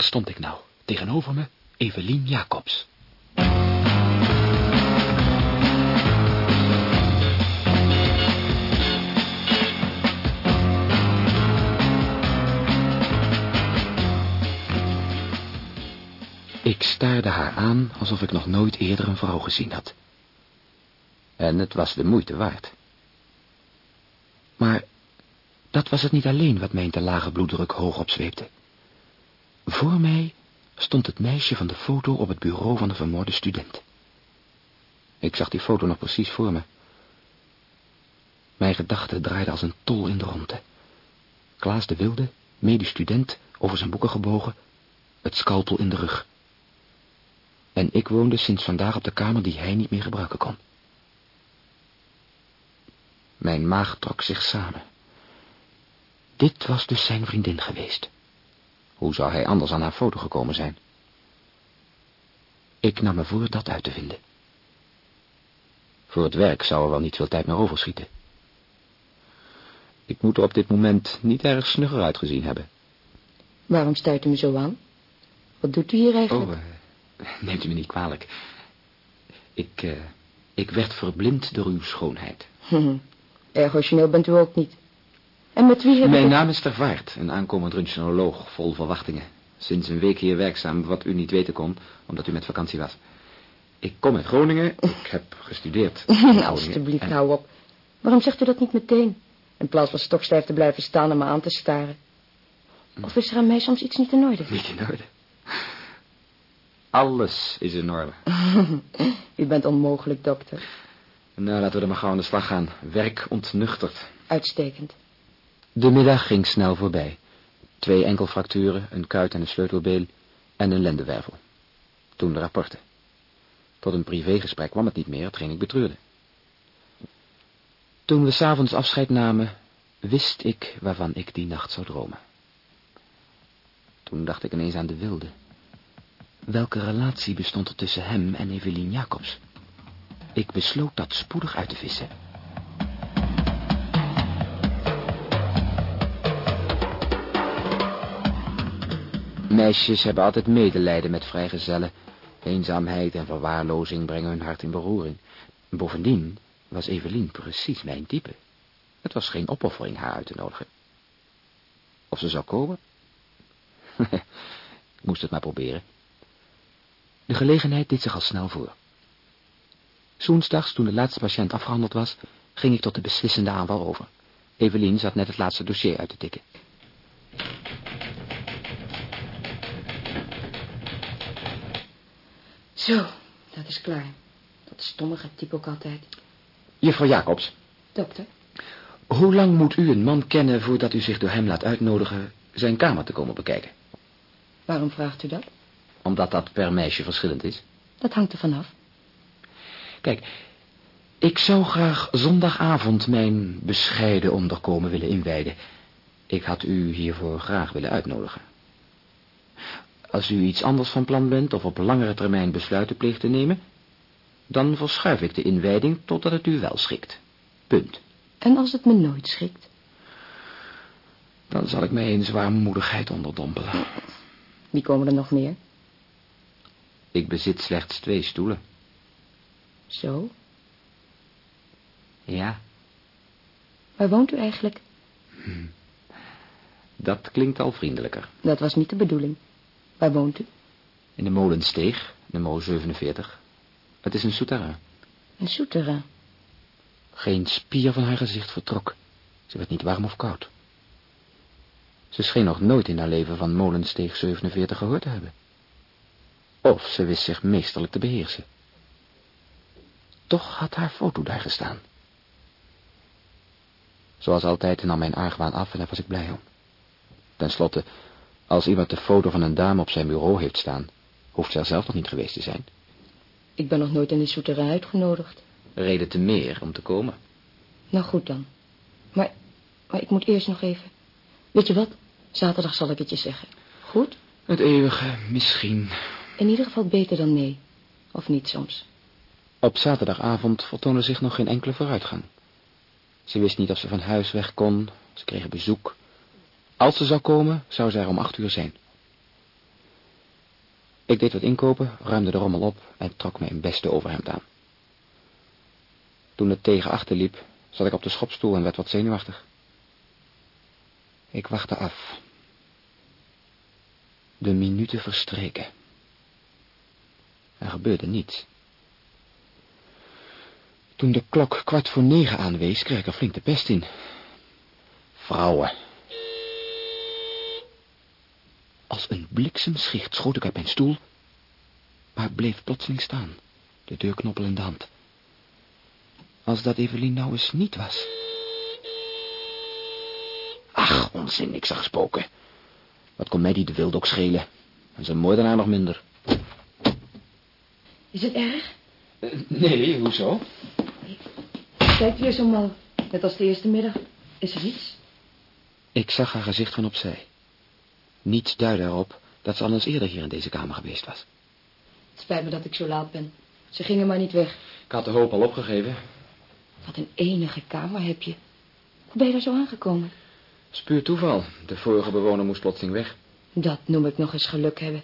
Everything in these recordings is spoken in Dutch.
Daar stond ik nou, tegenover me Evelien Jacobs. Ik staarde haar aan alsof ik nog nooit eerder een vrouw gezien had. En het was de moeite waard. Maar dat was het niet alleen wat mijn te lage bloeddruk hoog opzweepte. Voor mij stond het meisje van de foto op het bureau van de vermoorde student. Ik zag die foto nog precies voor me. Mijn gedachten draaiden als een tol in de ronde. Klaas de Wilde, medisch student, over zijn boeken gebogen, het scalpel in de rug. En ik woonde sinds vandaag op de kamer die hij niet meer gebruiken kon. Mijn maag trok zich samen. Dit was dus zijn vriendin geweest. Hoe zou hij anders aan haar foto gekomen zijn? Ik nam me voor dat uit te vinden. Voor het werk zou er wel niet veel tijd meer overschieten. Ik moet er op dit moment niet erg snugger uitgezien hebben. Waarom stuit u me zo aan? Wat doet u hier eigenlijk? Oh, uh, neemt u me niet kwalijk. Ik, uh, ik werd verblind door uw schoonheid. Erg origineel bent u ook niet. En met wie heb Mijn ik... naam is Ter Vaart, een aankomend röntgenoloog vol verwachtingen. Sinds een week hier werkzaam, wat u niet weten kon, omdat u met vakantie was. Ik kom uit Groningen, ik heb gestudeerd. Alsjeblieft, en- hou op. Waarom zegt u dat niet meteen? In plaats van stokstijf te blijven staan en me aan te staren. Of is er aan mij soms iets niet in orde? Niet in orde. Alles is in orde. u bent onmogelijk, dokter. Nou, laten we er maar gauw aan de slag gaan. Werk ontnuchterd. Uitstekend. De middag ging snel voorbij. Twee enkelfracturen, een kuit en een sleutelbeel en een lendenwervel. Toen de rapporten. Tot een privégesprek kwam het niet meer, hetgeen ik betreurde. Toen we s'avonds afscheid namen, wist ik waarvan ik die nacht zou dromen. Toen dacht ik ineens aan de wilde. Welke relatie bestond er tussen hem en Evelien Jacobs? Ik besloot dat spoedig uit te vissen. Meisjes hebben altijd medelijden met vrijgezellen. Eenzaamheid en verwaarlozing brengen hun hart in beroering. Bovendien was Evelien precies mijn type. Het was geen opoffering haar uit te nodigen. Of ze zou komen? Ik moest het maar proberen. De gelegenheid deed zich al snel voor. Zoensdags, toen de laatste patiënt afgehandeld was, ging ik tot de beslissende aanval over. Evelien zat net het laatste dossier uit te tikken. Zo, dat is klaar. Dat stommige type ook altijd. Juffrouw Jacobs, Dokter, hoe lang moet u een man kennen voordat u zich door hem laat uitnodigen zijn kamer te komen bekijken? waarom vraagt u dat? Omdat dat per meisje verschillend is. Dat hangt er vanaf. Kijk, ik zou graag zondagavond mijn bescheiden onderkomen willen inwijden. Ik had u hiervoor graag willen uitnodigen. Als u iets anders van plan bent of op langere termijn besluiten pleegt te nemen, dan verschuif ik de inwijding totdat het u wel schikt. Punt. En als het me nooit schikt? Dan zal ik mij in zwaarmoedigheid onderdompelen. Wie komen er nog meer? Ik bezit slechts twee stoelen. Zo, Ja, waar woont u eigenlijk? dat klinkt al vriendelijker. Dat was niet de bedoeling. Waar woont u? In de molensteeg, nummer 47. Het is een souterrain. In Souterrain. Geen spier van haar gezicht vertrok. Ze werd niet warm of koud. Ze scheen nog nooit in haar leven van molensteeg 47 gehoord te hebben. Of ze wist zich meesterlijk te beheersen. Toch had haar foto daar gestaan. Zoals altijd nam mijn argwaan af en daar was ik blij om. Ten slotte, als iemand de foto van een dame op zijn bureau heeft staan, hoeft ze er zelf nog niet geweest te zijn. Ik ben nog nooit in de Souterrain uitgenodigd. Reden te meer om te komen. Nou goed dan. Maar, maar ik moet eerst nog even... Weet je wat? Zaterdag zal ik het je zeggen. Goed? Het eeuwige, misschien. In ieder geval beter dan nee. Of niet soms. Op zaterdagavond vertoonde zich nog geen enkele vooruitgang. Ze wist niet of ze van huis weg kon, ze kregen bezoek. Als ze zou komen, zou ze er om acht uur zijn. Ik deed wat inkopen, ruimde de rommel op en trok mijn beste overhemd aan. Toen het tegen achter liep, zat ik op de schopstoel en werd wat zenuwachtig. Ik wachtte af. De minuten verstreken. Er gebeurde niets. Toen de klok kwart voor negen aanwees, kreeg ik er flink de pest in. Vrouwen. Als een bliksemschicht schoot ik uit mijn stoel, maar bleef plotseling staan, de deurknoppel in de hand. Als dat Evelien nou eens niet was. Ach, onzin, ik zag spoken. Wat kon mij die de wilde ook schelen? En zijn moordenaar nog minder. Is het erg? Uh, nee, hoezo? Kijkt weer zo mal, net als de eerste middag. Is er iets? Ik zag haar gezicht van opzij. Niets duidde erop dat ze al eens eerder hier in deze kamer geweest was. Het spijt me dat ik zo laat ben. Ze gingen maar niet weg. Ik had de hoop al opgegeven. Wat een enige kamer heb je. Hoe ben je daar zo aangekomen? Spuur toeval. De vorige bewoner moest plotseling weg. Dat noem ik nog eens geluk hebben.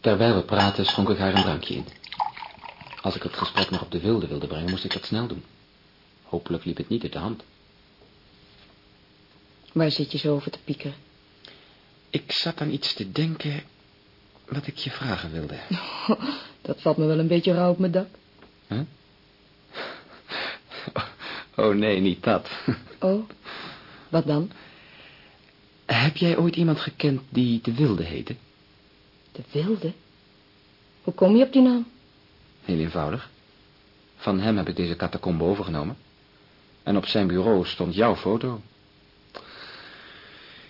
Terwijl we praten schonk ik haar een drankje in. Als ik het gesprek nog op de wilde wilde brengen, moest ik dat snel doen. Hopelijk liep het niet uit de hand. Waar zit je zo over te piekeren? Ik zat aan iets te denken wat ik je vragen wilde. dat valt me wel een beetje rauw op mijn dak. Huh? Oh nee, niet dat. Oh, wat dan? Heb jij ooit iemand gekend die de Wilde heette? De Wilde? Hoe kom je op die naam? Heel eenvoudig. Van hem heb ik deze catacombe overgenomen. En op zijn bureau stond jouw foto.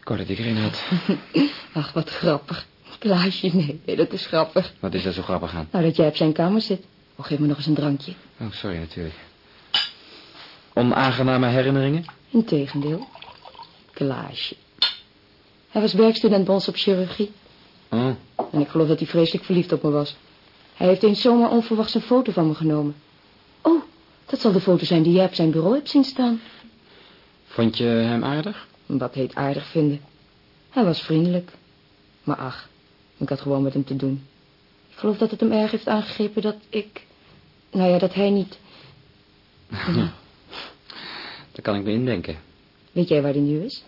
Ik wou dat ik erin had. Ach, wat grappig. Klaasje, nee, nee, dat is grappig. Wat is er zo grappig aan? Nou, dat jij op zijn kamer zit. Oh, geef me nog eens een drankje. Oh, sorry natuurlijk. Onaangename herinneringen? Integendeel. Klaasje. Hij was werkstudent bij ons op chirurgie. Oh. En ik geloof dat hij vreselijk verliefd op me was. Hij heeft eens zomaar onverwachts een foto van me genomen. Oh, dat zal de foto zijn die jij op zijn bureau hebt zien staan. Vond je hem aardig? Wat heet aardig vinden? Hij was vriendelijk. Maar ach, ik had gewoon met hem te doen. Ik geloof dat het hem erg heeft aangegrepen dat ik... Nou ja, dat hij niet... Ja. Daar kan ik me indenken. Weet jij waar hij nu is?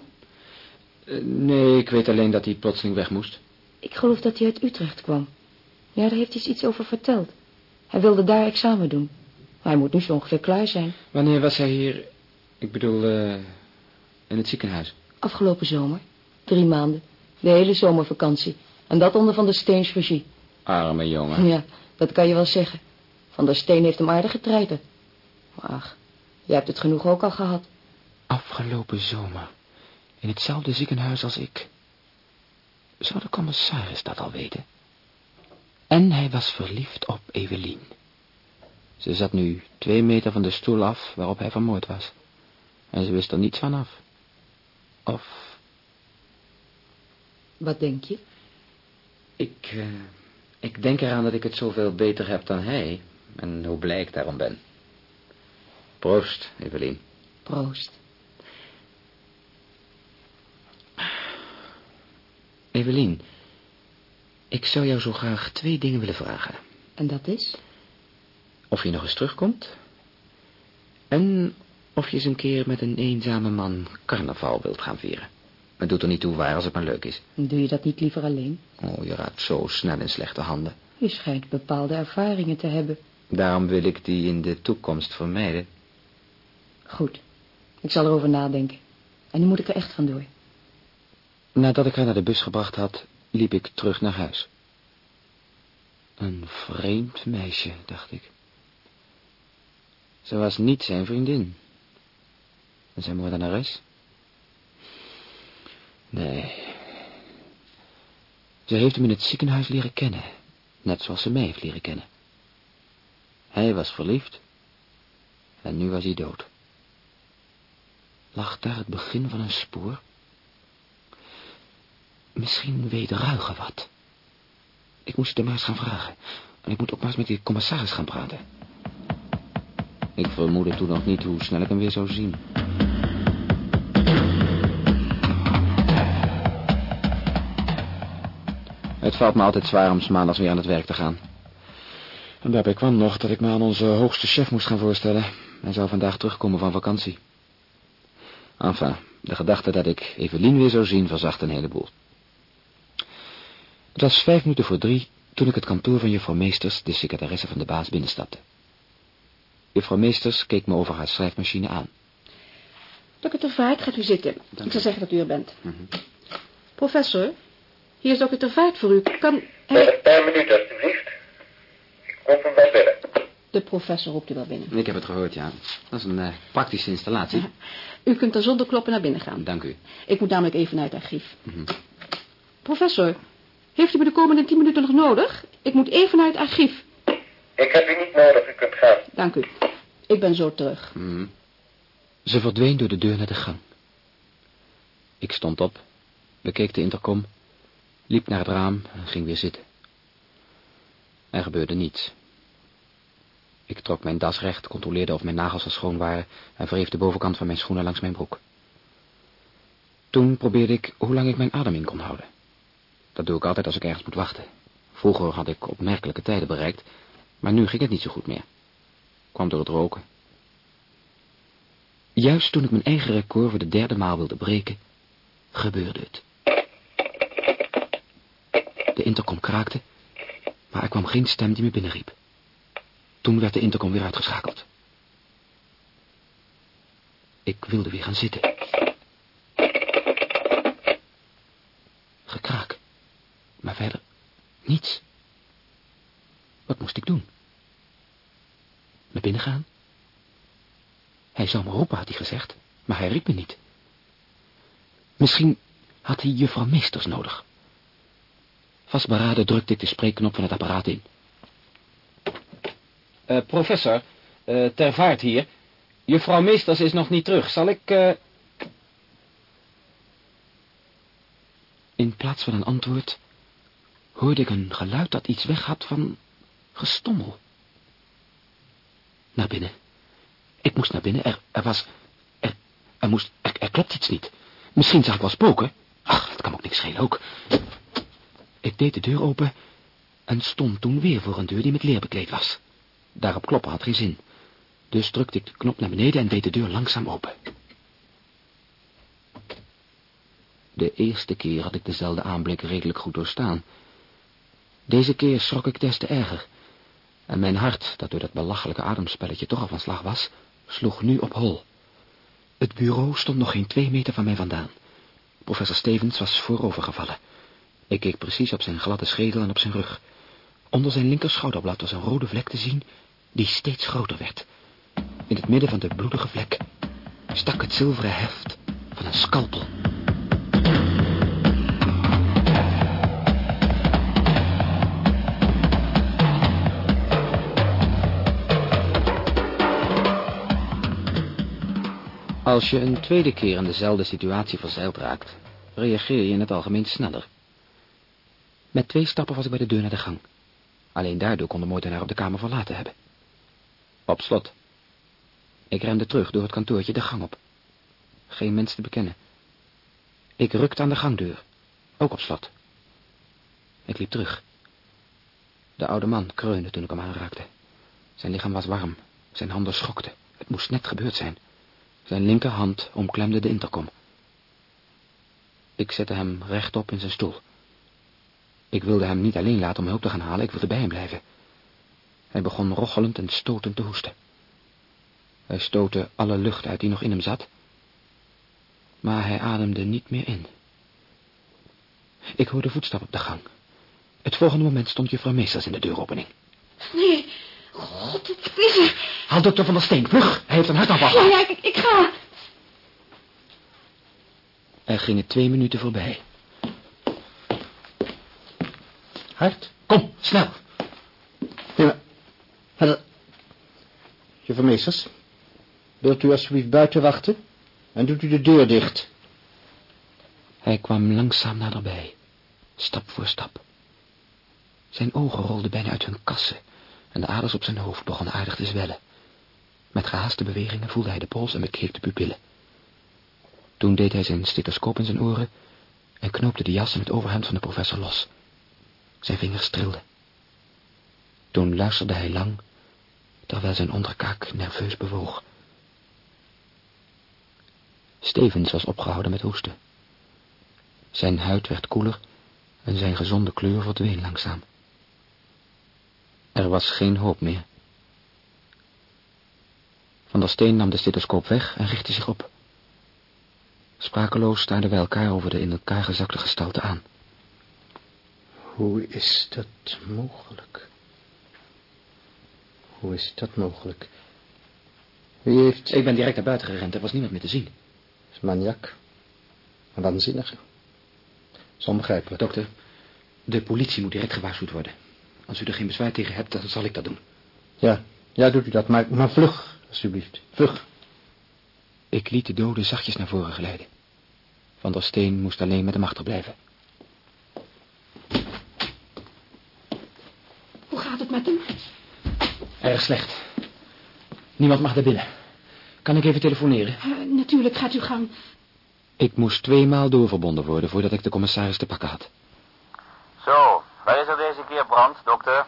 Uh, nee, ik weet alleen dat hij plotseling weg moest. Ik geloof dat hij uit Utrecht kwam. Ja, daar heeft hij iets over verteld. Hij wilde daar examen doen. Maar hij moet nu zo ongeveer klaar zijn. Wanneer was hij hier? Ik bedoel, uh, in het ziekenhuis. Afgelopen zomer. Drie maanden. De hele zomervakantie. En dat onder Van der Steens regie. Arme jongen. Ja, dat kan je wel zeggen. Van der Steen heeft hem aardig getreiten. Maar ach, jij hebt het genoeg ook al gehad. Afgelopen zomer. In hetzelfde ziekenhuis als ik. Zou de commissaris dat al weten? En hij was verliefd op Evelien. Ze zat nu twee meter van de stoel af waarop hij vermoord was. En ze wist er niets van af. Of... Wat denk je? Ik, uh, ik denk eraan dat ik het zoveel beter heb dan hij. En hoe blij ik daarom ben. Proost, Evelien. Proost. Evelien, ik zou jou zo graag twee dingen willen vragen. En dat is? Of je nog eens terugkomt. En of je eens een keer met een eenzame man carnaval wilt gaan vieren. Het doet er niet toe waar als het maar leuk is. Doe je dat niet liever alleen? Oh, je raakt zo snel in slechte handen. Je schijnt bepaalde ervaringen te hebben. Daarom wil ik die in de toekomst vermijden. Goed. Ik zal erover nadenken. En nu moet ik er echt van door. Nadat ik haar naar de bus gebracht had, liep ik terug naar huis. Een vreemd meisje, dacht ik. Ze was niet zijn vriendin. En zijn moordenares? Nee. Ze heeft hem in het ziekenhuis leren kennen. Net zoals ze mij heeft leren kennen. Hij was verliefd. En nu was hij dood. Lag daar het begin van een spoor? Misschien weet Ruigen wat. Ik moest hem maar eens gaan vragen. En ik moet ook maar eens met die commissaris gaan praten. Ik vermoedde toen nog niet hoe snel ik hem weer zou zien. Het valt me altijd zwaar om maandags weer aan het werk te gaan. En daarbij kwam nog dat ik me aan onze hoogste chef moest gaan voorstellen. Hij zou vandaag terugkomen van vakantie. Enfin, de gedachte dat ik Evelien weer zou zien verzacht een heleboel. Het was vijf minuten voor drie toen ik het kantoor van juffrouw Meesters, de secretaresse van de baas, binnenstapte. Juffrouw Meesters keek me over haar schrijfmachine aan. Dokter Tervaart, gaat u zitten. Dank ik zal u. zeggen dat u er bent. Mhm. Professor, hier is dokter Tervaart voor u. Kan hij... een paar minuten, alstublieft. Ik roep hem wel binnen. De professor roept u wel binnen. Ik heb het gehoord, ja. Dat is een eh, praktische installatie. U kunt er zonder kloppen naar binnen gaan. Dank u. Ik moet namelijk even naar het archief. Mhm. Professor, heeft u me de komende tien minuten nog nodig? Ik moet even naar het archief. Ik heb u niet nodig, u kunt gaan. Dank u. Ik ben zo terug. Mhm. Ze verdween door de deur naar de gang. Ik stond op, bekeek de intercom, liep naar het raam en ging weer zitten. Er gebeurde niets. Ik trok mijn das recht, controleerde of mijn nagels al schoon waren en wreef de bovenkant van mijn schoenen langs mijn broek. Toen probeerde ik hoe lang ik mijn adem in kon houden. Dat doe ik altijd als ik ergens moet wachten. Vroeger had ik opmerkelijke tijden bereikt, maar nu ging het niet zo goed meer. Kwam door het roken. Juist toen ik mijn eigen record voor de derde maal wilde breken, gebeurde het. De intercom kraakte, maar er kwam geen stem die me binnenriep. Toen werd de intercom weer uitgeschakeld. Ik wilde weer gaan zitten. Gekraak, maar verder niets. Wat moest ik doen? Naar binnen gaan? Hij zou me roepen, had hij gezegd, maar hij riep me niet. Misschien had hij juffrouw Meesters nodig. Vastberaden drukte ik de spreekknop van het apparaat in. Eh, professor, uh, ter vaart hier. Juffrouw Meesters is nog niet terug. Zal ik... eh, In plaats van een antwoord hoorde ik een geluid dat iets weg had van gestommel. Naar binnen. Ik moest naar binnen. Er, er was... Er, moest... Er, klopt iets niet. Misschien zag ik wel spoken. Ach, het kan ook niks schelen ook. Ik deed de deur open en stond toen weer voor een deur die met leer bekleed was. Daarop kloppen had geen zin. Dus drukte ik de knop naar beneden en deed de deur langzaam open. De eerste keer had ik dezelfde aanblik redelijk goed doorstaan. Deze keer schrok ik des te erger. En mijn hart, dat door dat belachelijke ademspelletje toch al van slag was, sloeg nu op hol. Het bureau stond nog geen twee meter van mij vandaan. Professor Stevens was voorovergevallen. Ik keek precies op zijn gladde schedel en op zijn rug. Onder zijn linkerschouderblad was een rode vlek te zien, die steeds groter werd. In het midden van de bloedige vlek stak het zilveren heft van een scalpel. Als je een tweede keer in dezelfde situatie verzeild raakt, reageer je in het algemeen sneller. Met twee stappen was ik bij de deur naar de gang. Alleen daardoor kon de moordenaar op de kamer verlaten hebben. Op slot. Ik rende terug door het kantoortje de gang op. Geen mens te bekennen. Ik rukte aan de gangdeur. Ook op slot. Ik liep terug. De oude man kreunde toen ik hem aanraakte. Zijn lichaam was warm. Zijn handen schokten. Het moest net gebeurd zijn. Zijn linkerhand omklemde de intercom. Ik zette hem rechtop in zijn stoel. Ik wilde hem niet alleen laten om hulp te gaan halen, ik wilde bij hem blijven. Hij begon rochelend en stotend te hoesten. Hij stootte alle lucht uit die nog in hem zat, maar hij ademde niet meer in. Ik hoorde voetstap op de gang. Het volgende moment stond juffrouw Meesters in de deuropening. Nee, god, het is er. Haal dokter van der Steen, vlug! Hij heeft een hartaanval. Ja, ja, ik, ik ga. Er gingen twee minuten voorbij. Hart? Kom, snel! Ja, maar... maar dat- Juffrouw Meesters, wilt u alsjeblieft buiten wachten? En doet u de deur dicht. Hij kwam langzaam naderbij, stap voor stap. Zijn ogen rolden bijna uit hun kassen en de aders op zijn hoofd begonnen aardig te zwellen. Met gehaaste bewegingen voelde hij de pols en bekeek de pupillen. Toen deed hij zijn stethoscoop in zijn oren en knoopte de jas en het overhemd van de professor los. Zijn vingers trilden. Toen luisterde hij lang, terwijl zijn onderkaak nerveus bewoog. Stevens was opgehouden met hoesten. Zijn huid werd koeler en zijn gezonde kleur verdween langzaam. Er was geen hoop meer. Van der Steen nam de stethoscoop weg en richtte zich op. Sprakeloos staarden wij elkaar over de in elkaar gezakte gestalte aan. Hoe is dat mogelijk? Hoe is dat mogelijk? Wie heeft... Ik ben direct naar buiten gerend, er was niemand meer te zien. is maniak. Een waanzinnige. is onbegrijpelijk. Dokter, de politie moet direct gewaarschuwd worden. Als u er geen bezwaar tegen hebt, dan zal ik dat doen. Ja, ja, doet u dat, maar, maar vlug, alsjeblieft. Vlug. Ik liet de dode zachtjes naar voren glijden. Van der Steen moest alleen met hem achterblijven. Hoe gaat het met hem? Erg slecht. Niemand mag naar binnen. Kan ik even telefoneren? Eh, natuurlijk gaat u gang. Ik moest tweemaal doorverbonden worden voordat ik de commissaris te pakken had. Zo, waar is er deze keer brand, dokter?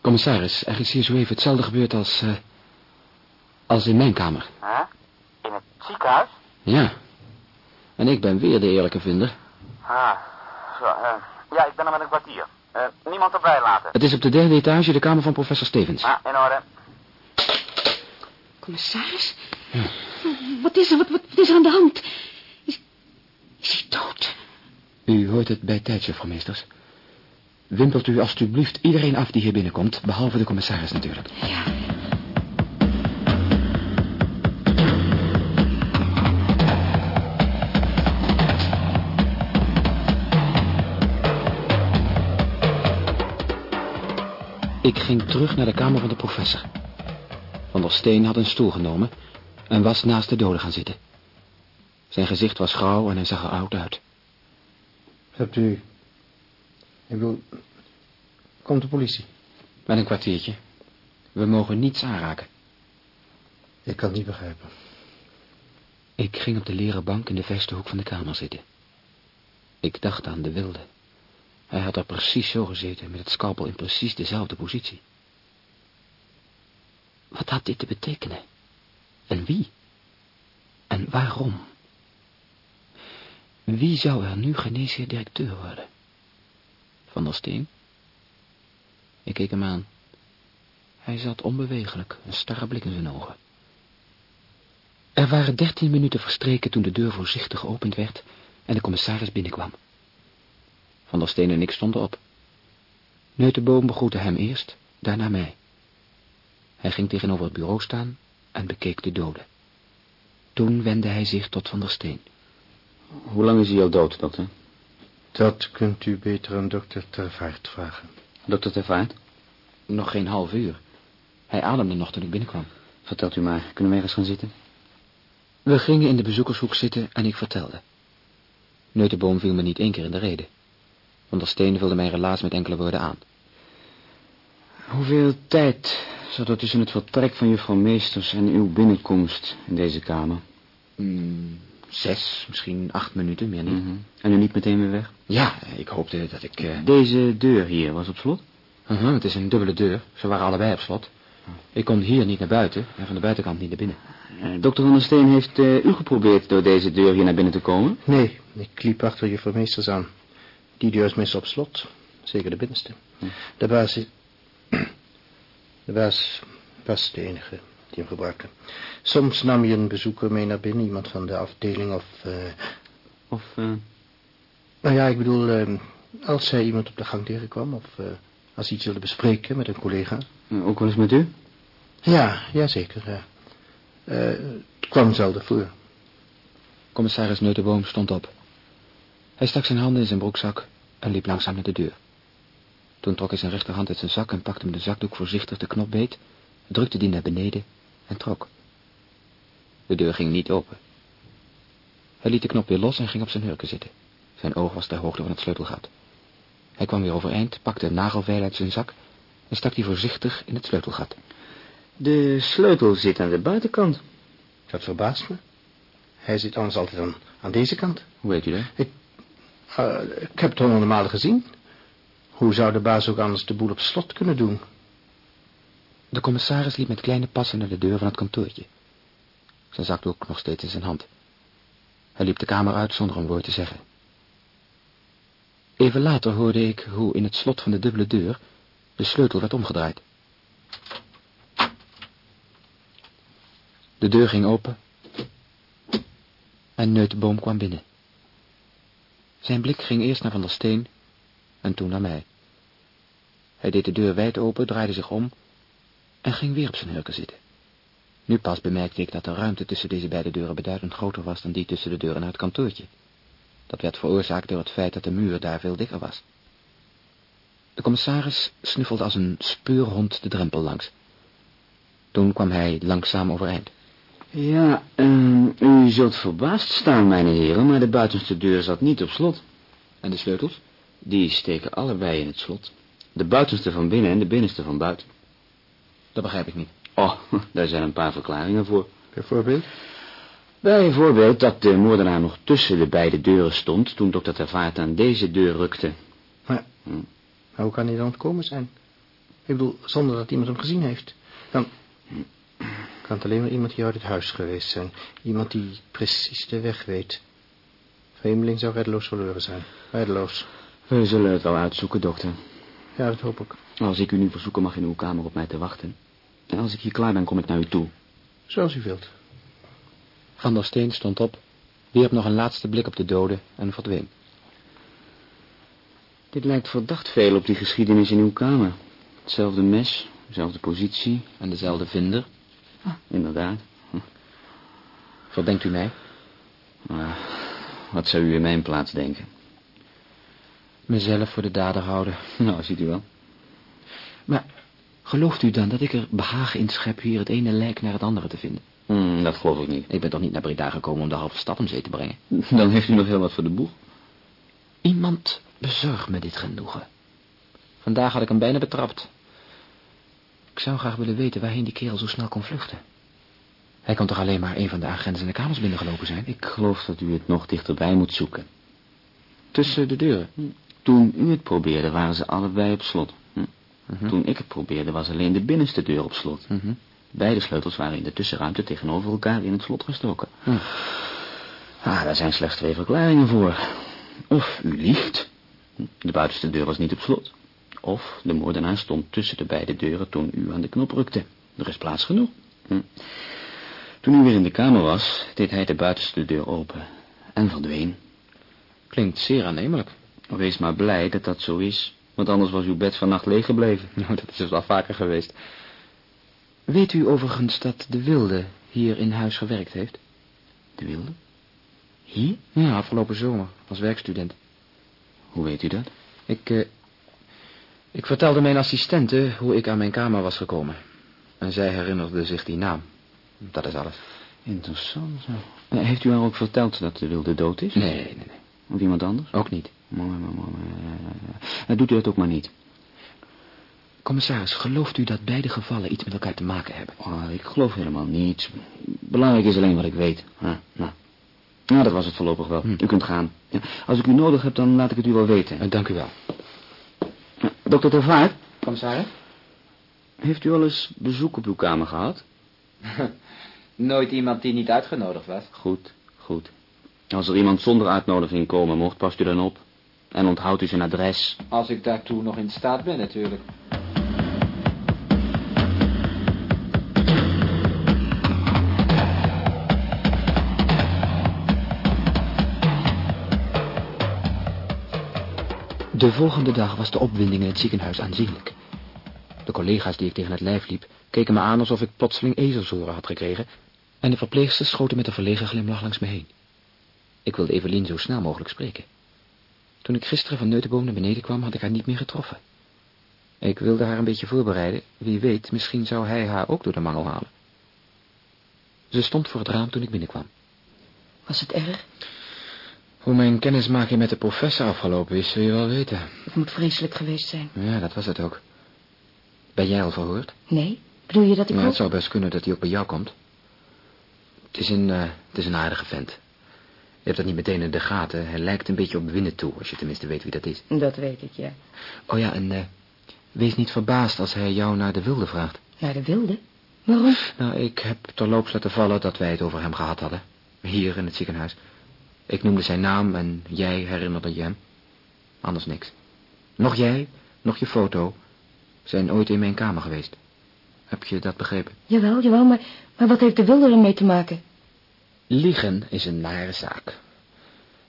Commissaris, er is hier zo even hetzelfde gebeurd als... eh, als in mijn kamer. Huh? In het ziekenhuis? Ja. En ik ben weer de eerlijke vinder. Ah, zo, eh, ja, ik ben er met een kwartier. Eh, niemand erbij laten. Het is op de derde etage de kamer van professor Stevens. Ah, in orde. Commissaris? Wat is er? Wat, wat, wat is er aan de hand? Is, is hij dood? U hoort het bij tijd, juffrouw Meesters. Wimpelt u alstublieft iedereen af die hier binnenkomt, behalve de commissaris natuurlijk. Ja. Ik ging terug naar de kamer van de professor. Van der Steen had een stoel genomen en was naast de dode gaan zitten. Zijn gezicht was grauw en hij zag er oud uit. Hebt u... Ik bedoel... Komt de politie? Met een kwartiertje. We mogen niets aanraken. Ik kan het niet begrijpen. Ik ging op de leren bank in de verste hoek van de kamer zitten. Ik dacht aan de wilde. Hij had er precies zo gezeten, met het scalpel in precies dezelfde positie. Wat had dit te betekenen? En wie? En waarom? Wie zou er nu geneesheer directeur worden? Van der Steen? Ik keek hem aan. Hij zat onbewegelijk, een starre blik in zijn ogen. Er waren dertien minuten verstreken toen de deur voorzichtig geopend werd en de commissaris binnenkwam. Van der Steen en ik stonden op. Neutenboom begroette hem eerst, daarna mij. Hij ging tegenover het bureau staan en bekeek de dode. Toen wendde hij zich tot Van der Steen. Hoe lang is hij al dood, dokter? Dat kunt u beter aan dokter Tervaart vragen. Dokter Tervaart? Nog geen half uur. Hij ademde nog toen ik binnenkwam. Vertelt u maar. Kunnen we ergens gaan zitten? We gingen in de bezoekershoek zitten en ik vertelde. Neutenboom viel me niet één keer in de rede. Van der Steen vulde mijn relaas met enkele woorden aan. Hoeveel tijd zat er tussen het vertrek van juffrouw Meesters en uw binnenkomst in deze kamer? Mm, zes, misschien acht minuten, meer niet. Mhm. En u niet meteen weer weg? Ja, ik hoopte dat ik... eh, Deze deur hier was op slot? uh-huh, het is een dubbele deur. Ze waren allebei op slot. Ik kon hier niet naar buiten en van de buitenkant niet naar binnen. Eh, dokter van der Steen heeft eh, u geprobeerd door deze deur hier naar binnen te komen? Nee, ik liep achter juffrouw Meesters aan. Die deur is meestal op slot. Zeker de binnenste. De baas is... De baas was de enige die hem gebruikte. Soms nam je een bezoeker mee naar binnen. Iemand van de afdeling of... eh, Of, eh, nou ja, ik bedoel... eh, als hij iemand op de gang tegenkwam. Of eh, als hij iets wilde bespreken met een collega. ook wel eens met u? Ja, ja zeker. Ja. Eh, het kwam zelden voor. Commissaris Neutenboom stond op. Hij stak zijn handen in zijn broekzak en liep langzaam naar de deur. Toen trok hij zijn rechterhand uit zijn zak en pakte met de zakdoek voorzichtig de knop beet, drukte die naar beneden en trok. De deur ging niet open. Hij liet de knop weer los en ging op zijn hurken zitten. Zijn oog was ter hoogte van het sleutelgat. Hij kwam weer overeind, pakte een nagelveil uit zijn zak en stak die voorzichtig in het sleutelgat. De sleutel zit aan de buitenkant. Dat verbaast me. Hij zit anders altijd aan, aan deze kant. Hoe weet u dat? Eh, ik heb het honderden malen gezien. Hoe zou de baas ook anders de boel op slot kunnen doen? De commissaris liep met kleine passen naar de deur van het kantoortje. Zijn zakdoek nog steeds in zijn hand. Hij liep de kamer uit zonder een woord te zeggen. Even later hoorde ik hoe in het slot van de dubbele deur de sleutel werd omgedraaid. De deur ging open en Neutenboom kwam binnen. Zijn blik ging eerst naar Van der Steen en toen naar mij. Hij deed de deur wijd open, draaide zich om en ging weer op zijn hurken zitten. Nu pas bemerkte ik dat de ruimte tussen deze beide deuren beduidend groter was dan die tussen de deuren naar het kantoortje. Dat werd veroorzaakt door het feit dat de muur daar veel dikker was. De commissaris snuffelde als een speurhond de drempel langs. Toen kwam hij langzaam overeind. Ja, uh, u zult verbaasd staan, mijn heren, maar de buitenste deur zat niet op slot. En de sleutels? Die steken allebei in het slot. De buitenste van binnen en de binnenste van buiten. Dat begrijp ik niet. Oh, daar zijn een paar verklaringen voor. Bijvoorbeeld? Bijvoorbeeld dat de moordenaar nog tussen de beide deuren stond... toen dokter Tervaart aan deze deur rukte. Maar, hm. maar hoe kan hij dan ontkomen zijn? Ik bedoel, zonder dat iemand hem gezien heeft. Dan kan het alleen maar iemand hier uit het huis geweest zijn. Iemand die precies de weg weet. Vreemdeling zou reddeloos verloren zijn. Reddeloos. We zullen het wel uitzoeken, dokter. Ja, dat hoop ik. Als ik u nu verzoeken mag in uw kamer op mij te wachten. En als ik hier klaar ben, kom ik naar u toe. Zoals u wilt. Van der Steen stond op, wierp nog een laatste blik op de doden en verdween. Dit lijkt verdacht veel op die geschiedenis in uw kamer. Hetzelfde mes, dezelfde positie. En dezelfde vinder. Ah, inderdaad. Hm. Verdenkt u mij? Maar wat zou u in mijn plaats denken? Mezelf voor de dader houden. Nou, ziet u wel. Maar gelooft u dan dat ik er behagen in schep hier het ene lijk naar het andere te vinden? Hmm, dat geloof ik niet. Ik ben toch niet naar Breda gekomen om de halve stad om zee te brengen? Dan heeft u nog heel wat voor de boeg. Iemand bezorgt me dit genoegen. Vandaag had ik hem bijna betrapt. Ik zou graag willen weten waarheen die kerel zo snel kon vluchten. Hij kan toch alleen maar een van de aangrenzende kamers binnengelopen zijn? Ik geloof dat u het nog dichterbij moet zoeken. Tussen de deuren? Toen u het probeerde, waren ze allebei op slot. Hm. Mhm. Toen ik het probeerde, was alleen de binnenste deur op slot. Mhm. Beide sleutels waren in de tussenruimte tegenover elkaar in het slot gestoken. Ah, daar zijn slechts twee verklaringen voor. Of u liegt. De buitenste deur was niet op slot. Of de moordenaar stond tussen de beide deuren toen u aan de knop rukte. Er is plaats genoeg. Hm. Toen u weer in de kamer was, deed hij de buitenste deur open en verdween. Klinkt zeer aannemelijk. Wees maar blij dat dat zo is, want anders was uw bed vannacht leeg gebleven. Nou, dat is dus wel vaker geweest. Weet u overigens dat de Wilde hier in huis gewerkt heeft? De Wilde? Hier? Ja, afgelopen zomer, als werkstudent. Hoe weet u dat? Ik, uh, ik vertelde mijn assistente hoe ik aan mijn kamer was gekomen. En zij herinnerde zich die naam. Dat is alles. Interessant zo. Heeft u haar ook verteld dat de Wilde dood is? Nee, nee, nee. Of iemand anders? Ook niet. Mooi, mooi, mooi. Doet u dat ook maar niet. Commissaris, gelooft u dat beide gevallen iets met elkaar te maken hebben? Oh, ik geloof helemaal niets. Belangrijk is alleen wat ik weet. Ah, nou. nou, dat was het voorlopig wel. Hm. U kunt gaan. Ja, als ik u nodig heb, dan laat ik het u wel weten. Uh, dank u wel. Dokter Tervaart? Commissaris? Heeft u al eens bezoek op uw kamer gehad? Nooit iemand die niet uitgenodigd was. Goed, goed. Als er iemand zonder uitnodiging komen mocht, past u dan op. En onthoudt u zijn adres. Als ik daartoe nog in staat ben, natuurlijk. De volgende dag was de opwinding in het ziekenhuis aanzienlijk. De collega's die ik tegen het lijf liep, keken me aan alsof ik plotseling ezelsoren had gekregen, en de verpleegsters schoten met een verlegen glimlach langs me heen. Ik wilde Evelien zo snel mogelijk spreken. Toen ik gisteren van Neutenboom naar beneden kwam, had ik haar niet meer getroffen. Ik wilde haar een beetje voorbereiden. Wie weet, misschien zou hij haar ook door de mangel halen. Ze stond voor het raam toen ik binnenkwam. Was het erg? Hoe mijn kennismaking met de professor afgelopen is, zul je wel weten. Het moet vreselijk geweest zijn. Ja, dat was het ook. Ben jij al verhoord? Nee. Bedoel je dat ik ja, ook... Het zou best kunnen dat hij ook bij jou komt. Het is een, uh, het is een aardige vent. Je hebt dat niet meteen in de gaten. Hij lijkt een beetje op Winnen toe, als je tenminste weet wie dat is. Dat weet ik, ja. Oh ja, en eh, wees niet verbaasd als hij jou naar de wilde vraagt. Naar de wilde? Waarom? Nou, ik heb terloops laten vallen dat wij het over hem gehad hadden. Hier in het ziekenhuis. Ik noemde zijn naam en jij herinnerde je hem. Anders niks. Nog jij, nog je foto zijn ooit in mijn kamer geweest. Heb je dat begrepen? Jawel, jawel, maar, maar wat heeft de wilde ermee te maken? Liegen is een nare zaak.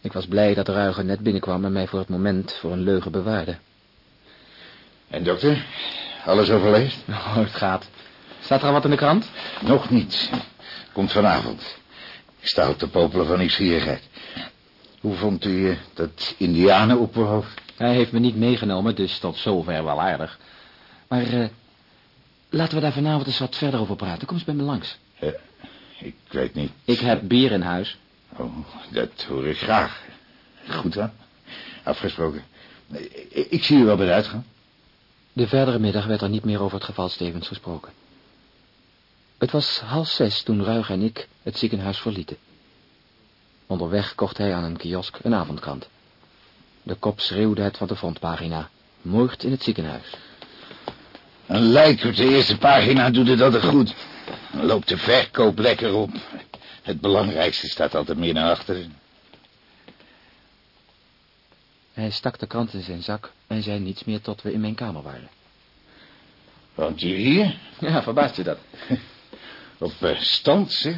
Ik was blij dat Ruiger net binnenkwam en mij voor het moment voor een leugen bewaarde. En dokter, alles overleefd? Oh, het gaat. Staat er al wat in de krant? Nog niet. Komt vanavond. Ik sta op de popelen van nieuwsgierigheid. Hoe vond u eh, dat indianenopperhoofd? Hij heeft me niet meegenomen, dus tot zover wel aardig. Maar eh, laten we daar vanavond eens wat verder over praten. Kom eens bij me langs. Eh, ik weet niet. Ik heb bier in huis. Oh, dat hoor ik graag. Goed dan. Afgesproken. Ik, ik zie u wel bij de uitgang. De verdere middag werd er niet meer over het geval Stevens gesproken. Het was half zes toen Ruig en ik het ziekenhuis verlieten. Onderweg kocht hij aan een kiosk een avondkrant. De kop schreeuwde het van de frontpagina. Moord in het ziekenhuis. Een lijk op de eerste pagina doet het altijd goed. Dan loopt de verkoop lekker op. Het belangrijkste staat altijd meer naar achteren. Hij stak de krant in zijn zak en zei niets meer tot we in mijn kamer waren. Woont u hier? Ja, verbaast je dat? Op uh, stand, hè?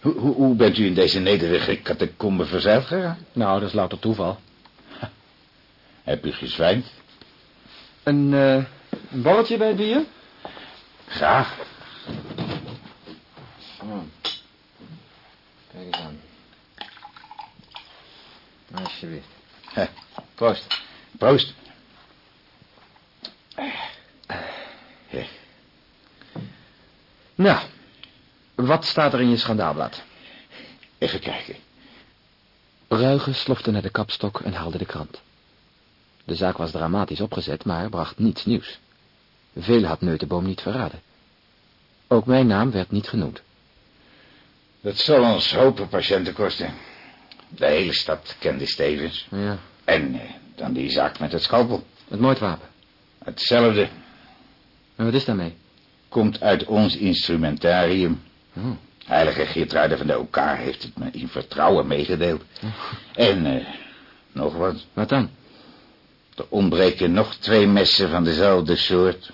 Hoe, hoe, hoe bent u in deze nederige catacombe verzeild geraakt? Nou, dat is louter toeval. Heb u gezwijnd? Een, uh, een borreltje bij het bier? Graag. Kijk eens aan. Alsjeblieft. Heh. Proost. Proost. Nou, wat staat er in je schandaalblad? Even kijken. Ruigen slofte naar de kapstok en haalde de krant. De zaak was dramatisch opgezet, maar bracht niets nieuws. Veel had Neutenboom niet verraden. Ook mijn naam werd niet genoemd. Dat zal ons hopen patiënten kosten. De hele stad kende Stevens. Ja, En eh, dan die zaak met het scalpel. het moordwapen. Hetzelfde En wat is daarmee? komt uit ons instrumentarium. Oh. Heilige Geertruiden van de OK heeft het me in vertrouwen meegedeeld. En eh, nog wat. Wat dan? Er ontbreken nog twee messen van dezelfde soort.